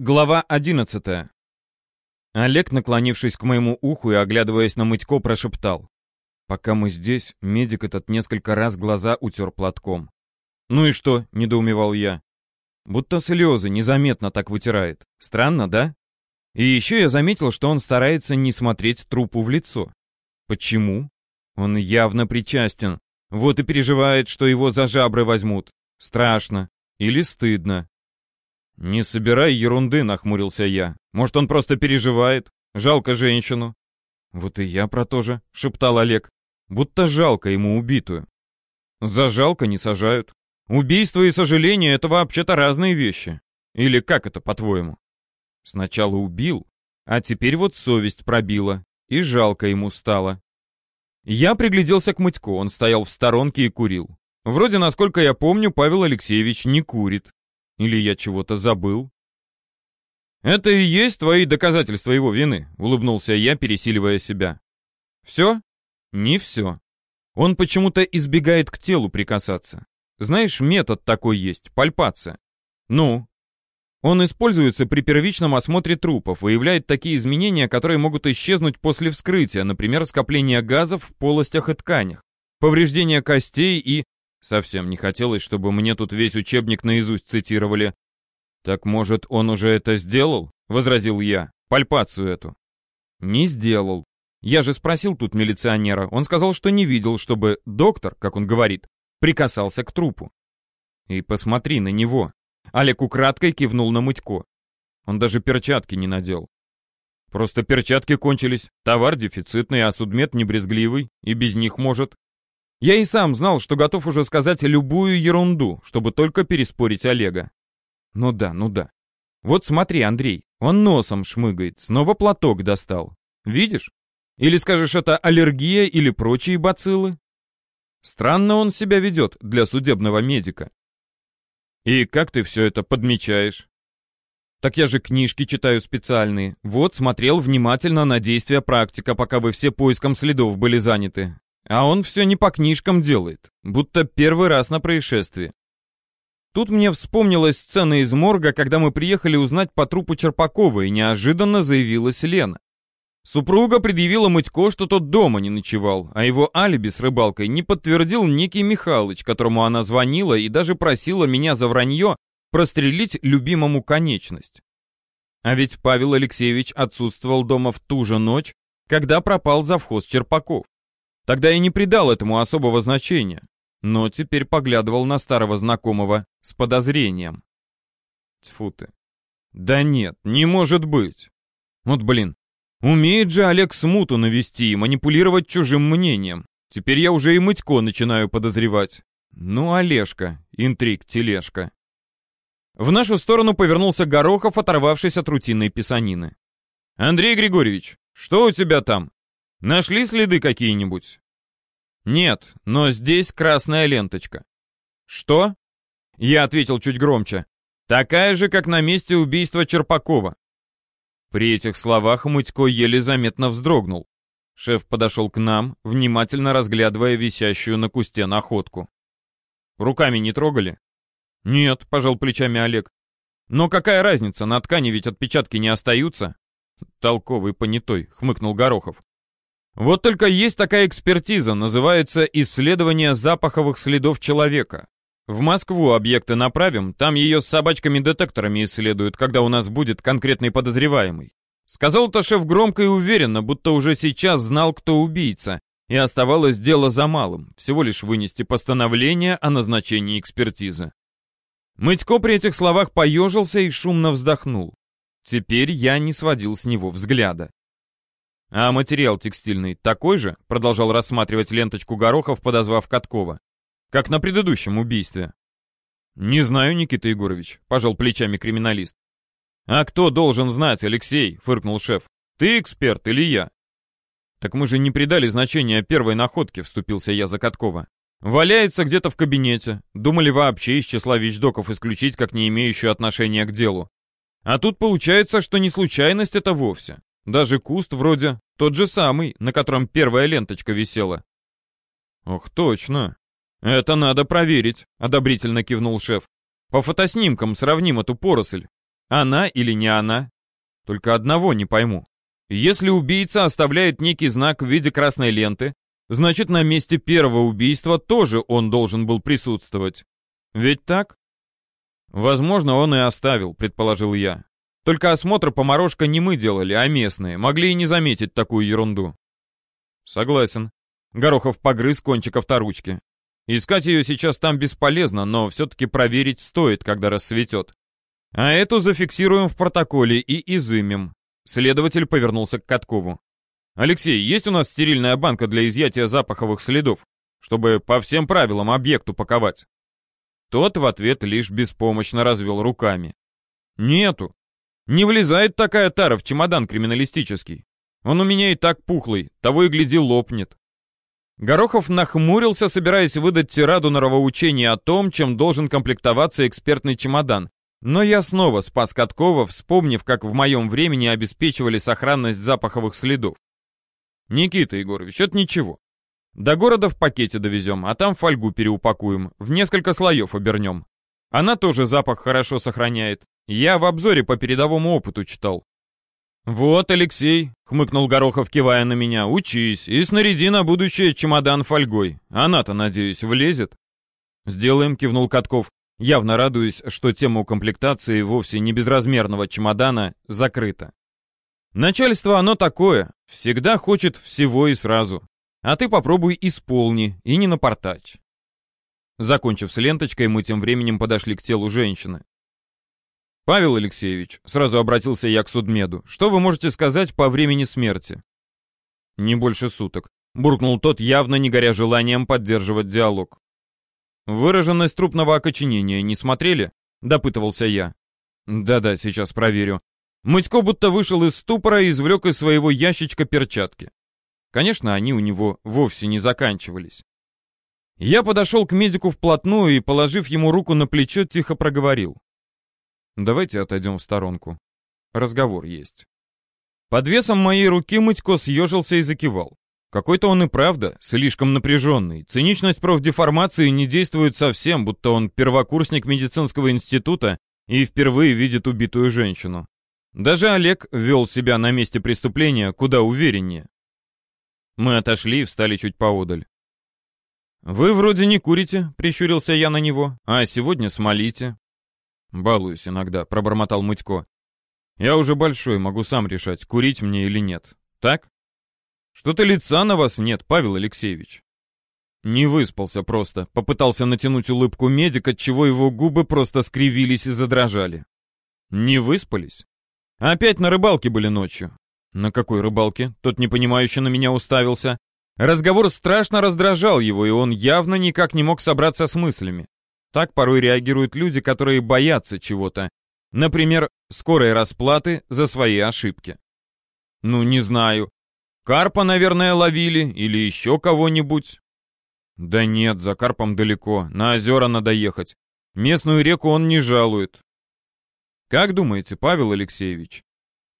Глава 11. Олег, наклонившись к моему уху и оглядываясь на Мытько, прошептал. Пока мы здесь, медик этот несколько раз глаза утер платком. «Ну и что?» — недоумевал я. Будто слезы незаметно так вытирает. Странно, да? И еще я заметил, что он старается не смотреть трупу в лицо. Почему? Он явно причастен. Вот и переживает, что его за жабры возьмут. Страшно. Или стыдно. «Не собирай ерунды», — нахмурился я. «Может, он просто переживает? Жалко женщину». «Вот и я про то же», — шептал Олег. «Будто жалко ему убитую». «За жалко не сажают. Убийство и сожаление — это вообще-то разные вещи. Или как это, по-твоему?» Сначала убил, а теперь вот совесть пробила, и жалко ему стало. Я пригляделся к Мытько, он стоял в сторонке и курил. Вроде, насколько я помню, Павел Алексеевич не курит. Или я чего-то забыл? «Это и есть твои доказательства его вины», — улыбнулся я, пересиливая себя. «Все?» «Не все. Он почему-то избегает к телу прикасаться. Знаешь, метод такой есть — пальпация. Ну? Он используется при первичном осмотре трупов, выявляет такие изменения, которые могут исчезнуть после вскрытия, например, скопление газов в полостях и тканях, повреждение костей и Совсем не хотелось, чтобы мне тут весь учебник наизусть цитировали. «Так, может, он уже это сделал?» — возразил я. «Пальпацию эту». «Не сделал. Я же спросил тут милиционера. Он сказал, что не видел, чтобы доктор, как он говорит, прикасался к трупу». «И посмотри на него». Олег украдкой кивнул на Мытько. Он даже перчатки не надел. Просто перчатки кончились, товар дефицитный, а судмед не брезгливый, и без них может. Я и сам знал, что готов уже сказать любую ерунду, чтобы только переспорить Олега. Ну да, ну да. Вот смотри, Андрей, он носом шмыгает, снова платок достал. Видишь? Или скажешь, это аллергия или прочие бациллы? Странно он себя ведет для судебного медика. И как ты все это подмечаешь? Так я же книжки читаю специальные. Вот, смотрел внимательно на действия практика, пока вы все поиском следов были заняты. А он все не по книжкам делает, будто первый раз на происшествии. Тут мне вспомнилась сцена из морга, когда мы приехали узнать по трупу Черпакова, и неожиданно заявилась Лена. Супруга предъявила Мытько, что тот дома не ночевал, а его алиби с рыбалкой не подтвердил некий Михалыч, которому она звонила и даже просила меня за вранье прострелить любимому конечность. А ведь Павел Алексеевич отсутствовал дома в ту же ночь, когда пропал завхоз Черпаков. Тогда я не придал этому особого значения, но теперь поглядывал на старого знакомого с подозрением. Тьфу ты. Да нет, не может быть. Вот блин, умеет же Олег смуту навести и манипулировать чужим мнением. Теперь я уже и Мытько начинаю подозревать. Ну, Олежка, интриг-тележка. В нашу сторону повернулся Горохов, оторвавшись от рутинной писанины. «Андрей Григорьевич, что у тебя там?» Нашли следы какие-нибудь? Нет, но здесь красная ленточка. Что? Я ответил чуть громче. Такая же, как на месте убийства Черпакова. При этих словах Мытько еле заметно вздрогнул. Шеф подошел к нам, внимательно разглядывая висящую на кусте находку. Руками не трогали? Нет, пожал плечами Олег. Но какая разница, на ткани ведь отпечатки не остаются. Толковый понятой, хмыкнул Горохов. Вот только есть такая экспертиза, называется «Исследование запаховых следов человека». В Москву объекты направим, там ее с собачками-детекторами исследуют, когда у нас будет конкретный подозреваемый. Сказал-то шеф громко и уверенно, будто уже сейчас знал, кто убийца, и оставалось дело за малым, всего лишь вынести постановление о назначении экспертизы. Мытько при этих словах поежился и шумно вздохнул. Теперь я не сводил с него взгляда. «А материал текстильный такой же?» — продолжал рассматривать ленточку Горохов, подозвав Каткова. «Как на предыдущем убийстве». «Не знаю, Никита Егорович», — пожал плечами криминалист. «А кто должен знать, Алексей?» — фыркнул шеф. «Ты эксперт или я?» «Так мы же не придали значения первой находке», — вступился я за Каткова. «Валяется где-то в кабинете. Думали вообще из числа вещдоков исключить, как не имеющую отношения к делу. А тут получается, что не случайность это вовсе. Даже куст вроде тот же самый, на котором первая ленточка висела. Ох, точно. Это надо проверить, одобрительно кивнул шеф. По фотоснимкам сравним эту поросль. Она или не она? Только одного не пойму. Если убийца оставляет некий знак в виде красной ленты, значит, на месте первого убийства тоже он должен был присутствовать. Ведь так? Возможно, он и оставил, предположил я. Только осмотр поморожка не мы делали, а местные. Могли и не заметить такую ерунду. Согласен. Горохов погрыз кончик авторучки. Искать ее сейчас там бесполезно, но все-таки проверить стоит, когда рассветет. А эту зафиксируем в протоколе и изымем. Следователь повернулся к Каткову. «Алексей, есть у нас стерильная банка для изъятия запаховых следов, чтобы по всем правилам объект упаковать?» Тот в ответ лишь беспомощно развел руками. «Нету. Не влезает такая тара в чемодан криминалистический. Он у меня и так пухлый, того и гляди лопнет». Горохов нахмурился, собираясь выдать тираду норовоучения о том, чем должен комплектоваться экспертный чемодан, но я снова спас Каткова, вспомнив, как в моем времени обеспечивали сохранность запаховых следов. Никита Егорович, это ничего. До города в пакете довезем, а там фольгу переупакуем, в несколько слоев обернем. Она тоже запах хорошо сохраняет. Я в обзоре по передовому опыту читал. «Вот, Алексей», — хмыкнул Горохов, кивая на меня, — «учись и снаряди на будущее чемодан фольгой. Она-то, надеюсь, влезет?» «Сделаем», — кивнул Катков явно радуясь, что тема укомплектации вовсе не безразмерного чемодана закрыта. Начальство оно такое, всегда хочет всего и сразу. А ты попробуй исполни и не напортач. Закончив с ленточкой, мы тем временем подошли к телу женщины. «Павел Алексеевич», — сразу обратился я к судмеду, — «что вы можете сказать по времени смерти?» «Не больше суток», — буркнул тот, явно не горя желанием поддерживать диалог. «Выраженность трупного окоченения не смотрели?» — допытывался я. «Да-да, сейчас проверю». Мытько будто вышел из ступора и извлек из своего ящичка перчатки. Конечно, они у него вовсе не заканчивались. Я подошел к медику вплотную и, положив ему руку на плечо, тихо проговорил. «Давайте отойдем в сторонку. Разговор есть». Под весом моей руки Мытько съежился и закивал. Какой-то он и правда слишком напряженный. Циничность профдеформации не действует совсем, будто он первокурсник медицинского института и впервые видит убитую женщину. Даже Олег вел себя на месте преступления куда увереннее. Мы отошли и встали чуть поодаль. «Вы вроде не курите», — прищурился я на него, — «а сегодня смолите». «Балуюсь иногда», — пробормотал Мытько. «Я уже большой, могу сам решать, курить мне или нет. Так?» Что-то лица на вас нет, Павел Алексеевич. Не выспался просто. Попытался натянуть улыбку медик, отчего его губы просто скривились и задрожали. Не выспались? Опять на рыбалке были ночью. На какой рыбалке? Тот непонимающе на меня уставился. Разговор страшно раздражал его, и он явно никак не мог собраться с мыслями. Так порой реагируют люди, которые боятся чего-то. Например, скорой расплаты за свои ошибки. Ну, не знаю. Карпа, наверное, ловили или еще кого-нибудь. Да нет, за карпом далеко, на озера надо ехать. Местную реку он не жалует. Как думаете, Павел Алексеевич?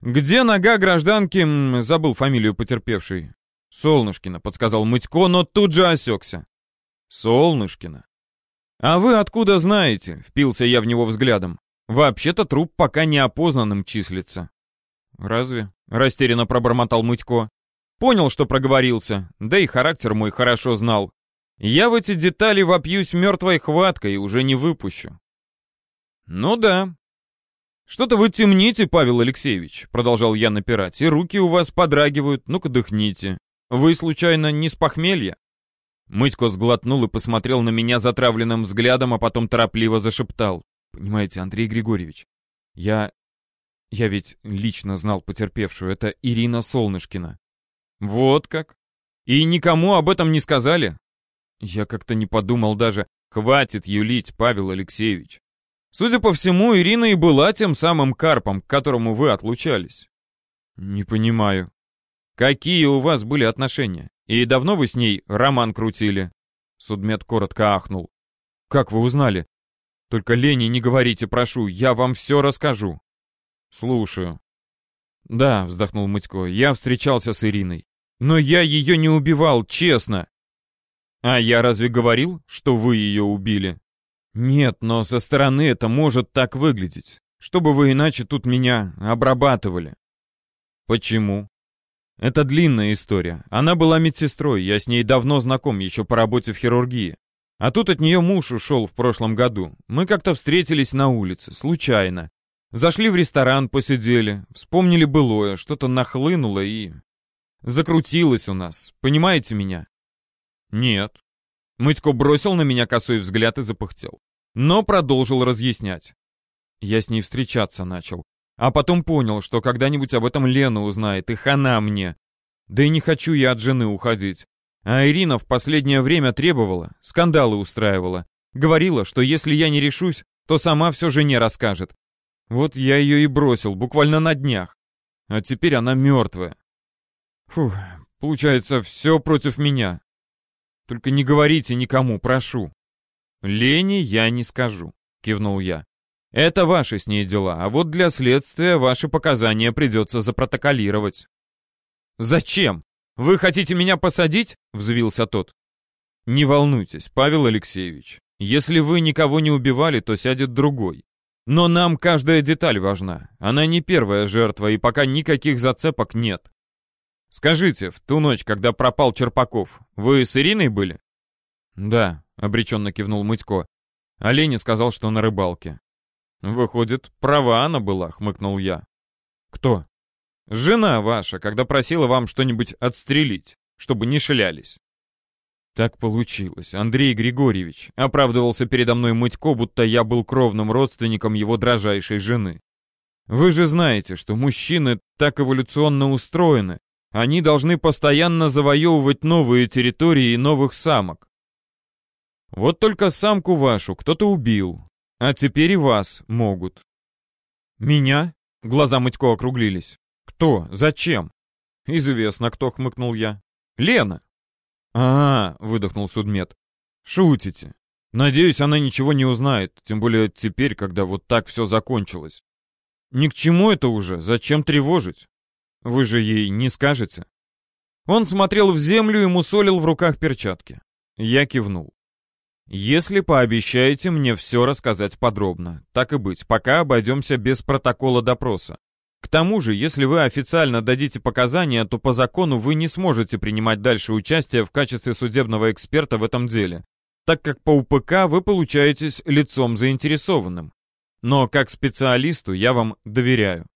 Где нога гражданки, забыл фамилию потерпевшей? Солнышкина, подсказал Мытько, но тут же осекся. Солнышкина. А вы откуда знаете? Впился я в него взглядом. Вообще-то труп пока не опознанным числится. Разве? Растерянно пробормотал Мытько. Понял, что проговорился, да и характер мой хорошо знал. Я в эти детали вопьюсь мертвой хваткой и уже не выпущу. Ну да. Что-то вы темните, Павел Алексеевич, продолжал я напирать, и руки у вас подрагивают, ну-ка дыхните. Вы, случайно, не с похмелья? Мытько сглотнул и посмотрел на меня затравленным взглядом, а потом торопливо зашептал. Понимаете, Андрей Григорьевич, я... Я ведь лично знал потерпевшую, это Ирина Солнышкина. Вот как? И никому об этом не сказали? Я как-то не подумал даже. Хватит юлить, Павел Алексеевич. Судя по всему, Ирина и была тем самым карпом, к которому вы отлучались. Не понимаю. Какие у вас были отношения? И давно вы с ней роман крутили? Судмед коротко ахнул. Как вы узнали? Только Лене не говорите, прошу, я вам все расскажу. Слушаю. Да, вздохнул Мытько, я встречался с Ириной. Но я ее не убивал, честно. А я разве говорил, что вы ее убили? Нет, но со стороны это может так выглядеть. Чтобы вы иначе тут меня обрабатывали. Почему? Это длинная история. Она была медсестрой, я с ней давно знаком, еще по работе в хирургии. А тут от нее муж ушел в прошлом году. Мы как-то встретились на улице, случайно. Зашли в ресторан, посидели, вспомнили былое, что-то нахлынуло и... Закрутилось у нас, понимаете меня? Нет. Мытько бросил на меня косой взгляд и запыхтел. Но продолжил разъяснять. Я с ней встречаться начал. А потом понял, что когда-нибудь об этом Лена узнает, и хана мне. Да и не хочу я от жены уходить. А Ирина в последнее время требовала, скандалы устраивала. Говорила, что если я не решусь, то сама все жене расскажет. Вот я ее и бросил, буквально на днях. А теперь она мертвая. Фух, получается, все против меня. Только не говорите никому, прошу. Лене я не скажу, кивнул я. Это ваши с ней дела, а вот для следствия ваши показания придется запротоколировать. Зачем? Вы хотите меня посадить? Взвился тот. Не волнуйтесь, Павел Алексеевич. Если вы никого не убивали, то сядет другой. Но нам каждая деталь важна. Она не первая жертва, и пока никаких зацепок нет. Скажите, в ту ночь, когда пропал Черпаков, вы с Ириной были? Да, обреченно кивнул Мытько. Леня сказал, что на рыбалке. «Выходит, права она была», — хмыкнул я. «Кто?» «Жена ваша, когда просила вам что-нибудь отстрелить, чтобы не шлялись». «Так получилось, Андрей Григорьевич», — оправдывался передо мной Мытько, будто я был кровным родственником его дрожайшей жены. «Вы же знаете, что мужчины так эволюционно устроены. Они должны постоянно завоевывать новые территории и новых самок. Вот только самку вашу кто-то убил, а теперь и вас могут. Меня? Глаза Мытько округлились. Кто? Зачем? Известно, кто, хмыкнул я. Лена. А, -а, -а выдохнул судмед. Шутите. Надеюсь, она ничего не узнает, тем более теперь, когда вот так все закончилось. Ни к чему это уже, зачем тревожить? Вы же ей не скажете? Он смотрел в землю и мусолил в руках перчатки. Я кивнул. Если пообещаете мне все рассказать подробно, так и быть, пока обойдемся без протокола допроса. К тому же, если вы официально дадите показания, то по закону вы не сможете принимать дальше участие в качестве судебного эксперта в этом деле, так как по УПК вы получаетесь лицом заинтересованным. Но как специалисту я вам доверяю.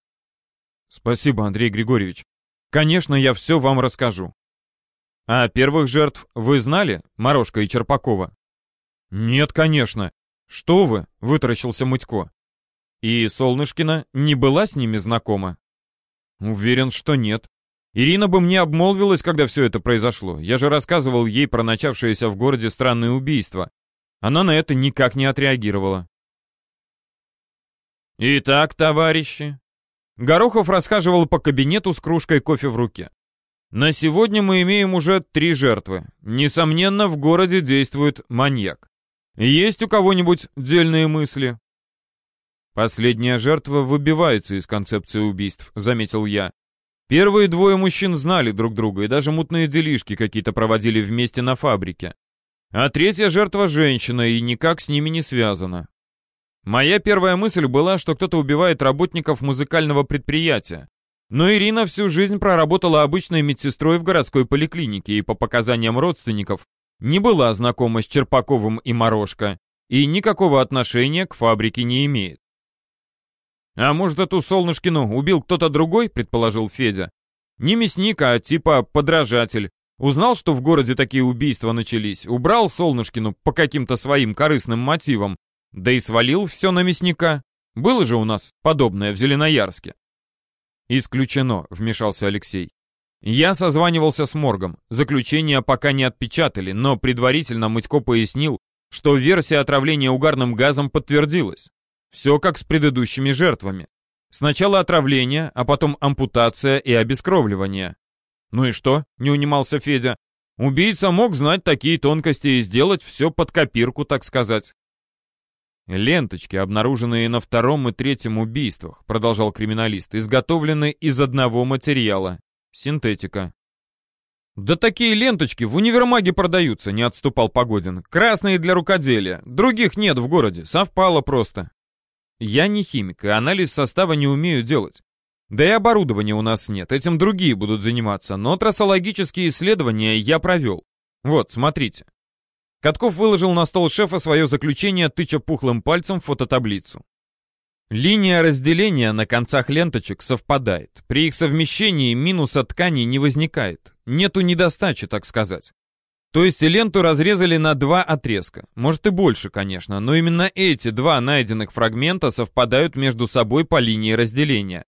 Спасибо, Андрей Григорьевич. Конечно, я все вам расскажу. А первых жертв вы знали, Морошка и Черпакова? «Нет, конечно. Что вы?» — вытаращился Мытько. «И Солнышкина не была с ними знакома?» «Уверен, что нет. Ирина бы мне обмолвилась, когда все это произошло. Я же рассказывал ей про начавшееся в городе странное убийство. Она на это никак не отреагировала». «Итак, товарищи...» Горохов расхаживал по кабинету с кружкой кофе в руке. «На сегодня мы имеем уже три жертвы. Несомненно, в городе действует маньяк. Есть у кого-нибудь дельные мысли?» «Последняя жертва выбивается из концепции убийств», — заметил я. «Первые двое мужчин знали друг друга и даже мутные делишки какие-то проводили вместе на фабрике. А третья жертва — женщина и никак с ними не связана. Моя первая мысль была, что кто-то убивает работников музыкального предприятия. Но Ирина всю жизнь проработала обычной медсестрой в городской поликлинике и, по показаниям родственников, не была знакома с Черпаковым и Морошко и никакого отношения к фабрике не имеет. «А может, эту Солнышкину убил кто-то другой?» — предположил Федя. «Не мясник, а типа подражатель. Узнал, что в городе такие убийства начались, убрал Солнышкину по каким-то своим корыстным мотивам, да и свалил все на мясника. Было же у нас подобное в Зеленоярске». «Исключено», — вмешался Алексей. Я созванивался с моргом. Заключение пока не отпечатали, но предварительно Мытько пояснил, что версия отравления угарным газом подтвердилась. Все как с предыдущими жертвами. Сначала отравление, а потом ампутация и обескровливание. Ну и что? Не унимался Федя. Убийца мог знать такие тонкости и сделать все под копирку, так сказать. Ленточки, обнаруженные на втором и третьем убийствах, продолжал криминалист, изготовлены из одного материала Синтетика. «Да такие ленточки в универмаге продаются», — не отступал Погодин. «Красные для рукоделия. Других нет в городе. Совпало просто». Я не химик, и анализ состава не умею делать. Да и оборудования у нас нет, этим другие будут заниматься, но трассологические исследования я провел. Вот, смотрите. Катков выложил на стол шефа свое заключение, тыча пухлым пальцем в фототаблицу. Линия разделения на концах ленточек совпадает. При их совмещении минуса ткани не возникает. Нету недостачи, так сказать. То есть ленту разрезали на два отрезка. Может и больше, конечно, но именно эти два найденных фрагмента совпадают между собой по линии разделения.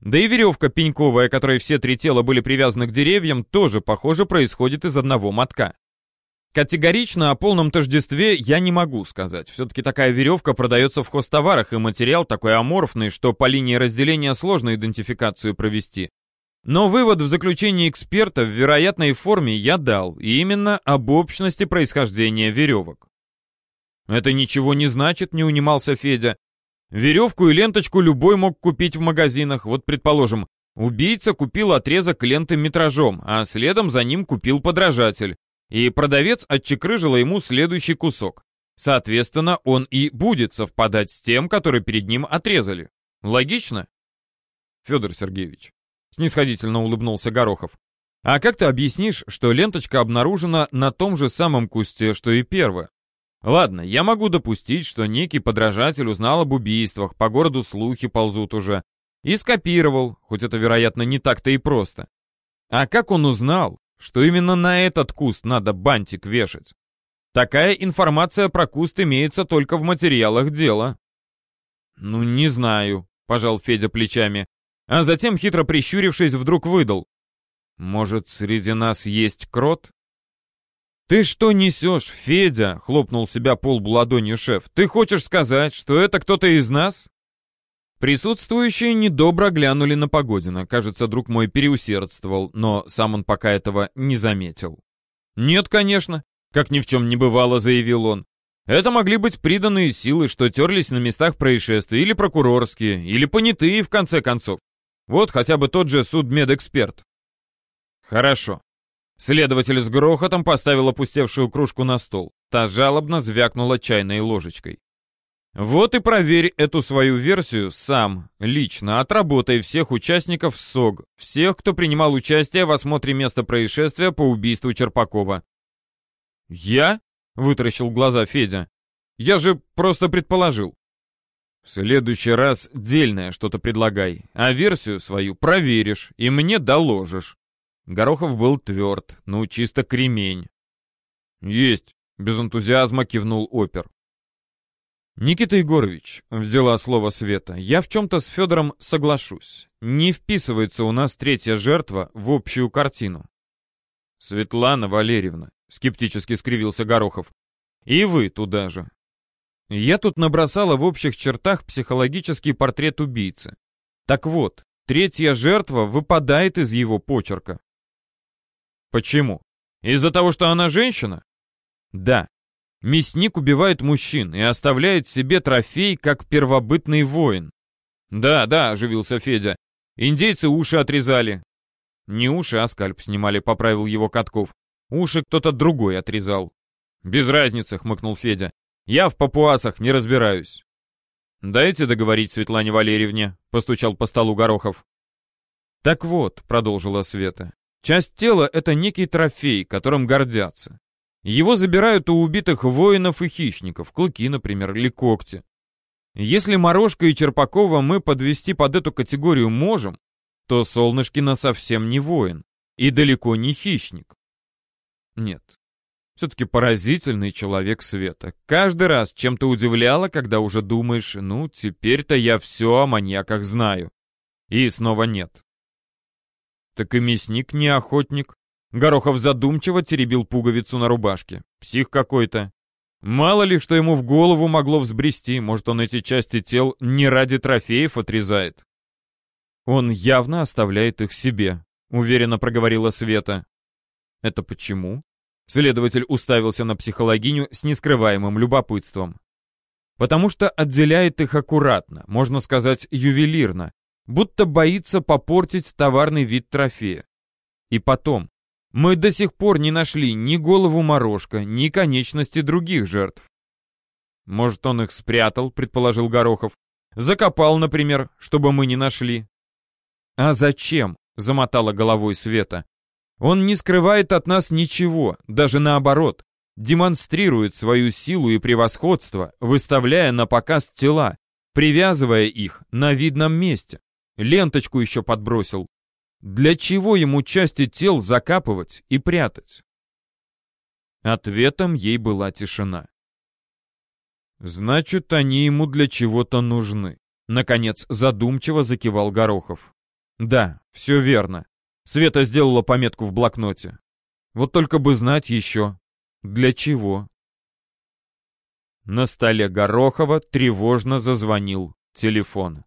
Да и веревка пеньковая, которой все три тела были привязаны к деревьям, тоже, похоже, происходит из одного мотка. Категорично о полном тождестве я не могу сказать. Все-таки такая веревка продается в хостоварах, и материал такой аморфный, что по линии разделения сложно идентификацию провести. Но вывод в заключении эксперта в вероятной форме я дал, и именно об общности происхождения веревок. «Это ничего не значит», — не унимался Федя. «Веревку и ленточку любой мог купить в магазинах. Вот, предположим, убийца купил отрезок ленты метражом, а следом за ним купил подражатель и продавец отчекрыжила ему следующий кусок. Соответственно, он и будет совпадать с тем, который перед ним отрезали. Логично? Федор Сергеевич, снисходительно улыбнулся Горохов. А как ты объяснишь, что ленточка обнаружена на том же самом кусте, что и первая? Ладно, я могу допустить, что некий подражатель узнал об убийствах, по городу слухи ползут уже, и скопировал, хоть это, вероятно, не так-то и просто. А как он узнал, что именно на этот куст надо бантик вешать. Такая информация про куст имеется только в материалах дела. «Ну, не знаю», — пожал Федя плечами, а затем, хитро прищурившись, вдруг выдал. «Может, среди нас есть крот?» «Ты что несешь, Федя?» — хлопнул себя полбу ладонью шеф. «Ты хочешь сказать, что это кто-то из нас?» Присутствующие недобро глянули на Погодина. Кажется, друг мой переусердствовал, но сам он пока этого не заметил. «Нет, конечно», — как ни в чем не бывало, заявил он. «Это могли быть приданные силы, что терлись на местах происшествия, или прокурорские, или понятые, в конце концов. Вот хотя бы тот же судмедэксперт». «Хорошо». Следователь с грохотом поставил опустевшую кружку на стол. Та жалобно звякнула чайной ложечкой. Вот и проверь эту свою версию сам, лично, отработай всех участников СОГ, всех, кто принимал участие в осмотре места происшествия по убийству Черпакова. «Я?» — вытаращил глаза Федя. «Я же просто предположил». «В следующий раз дельное что-то предлагай, а версию свою проверишь и мне доложишь». Горохов был тверд, ну чисто кремень. «Есть», — без энтузиазма кивнул опер. «Никита Егорович», — взяла слово Света, — «я в чем-то с Федором соглашусь. Не вписывается у нас третья жертва в общую картину». «Светлана Валерьевна», — скептически скривился Горохов, — «и вы туда же». Я тут набросала в общих чертах психологический портрет убийцы. Так вот, третья жертва выпадает из его почерка. Почему? Из-за того, что она женщина? Да, Мясник убивает мужчин и оставляет себе трофей, как первобытный воин. «Да, да», — оживился Федя. «Индейцы уши отрезали». «Не уши, а скальп снимали», — поправил его Катков. «Уши кто-то другой отрезал». «Без разницы», — хмыкнул Федя. «Я в папуасах не разбираюсь». «Дайте договорить Светлане Валерьевне», — постучал по столу Горохов. «Так вот», — продолжила Света, — «часть тела — это некий трофей, которым гордятся. Его забирают у убитых воинов и хищников, клыки, например, или когти. Если Морошка и Черпакова мы подвести под эту категорию можем, то Солнышкина совсем не воин и далеко не хищник. Нет, все-таки поразительный человек света. Каждый раз чем-то удивляло, когда уже думаешь, ну, теперь-то я все о маньяках знаю. И снова нет. Так и мясник не охотник. Горохов задумчиво теребил пуговицу на рубашке. Псих какой-то. Мало ли, что ему в голову могло взбрести, может, он эти части тел не ради трофеев отрезает. Он явно оставляет их себе, уверенно проговорила Света. Это почему? Следователь уставился на психологиню с нескрываемым любопытством. Потому что отделяет их аккуратно, можно сказать, ювелирно, будто боится попортить товарный вид трофея. И потом, мы до сих пор не нашли ни голову морожка, ни конечности других жертв. Может, он их спрятал, предположил Горохов. Закопал, например, чтобы мы не нашли. А зачем? Замотала головой Света. Он не скрывает от нас ничего, даже наоборот. Демонстрирует свою силу и превосходство, выставляя на показ тела, привязывая их на видном месте. Ленточку еще подбросил. Для чего ему части тел закапывать и прятать? Ответом ей была тишина. Значит, они ему для чего-то нужны. Наконец, задумчиво закивал Горохов. Да, все верно. Света сделала пометку в блокноте. Вот только бы знать еще, для чего. На столе Горохова тревожно зазвонил телефон.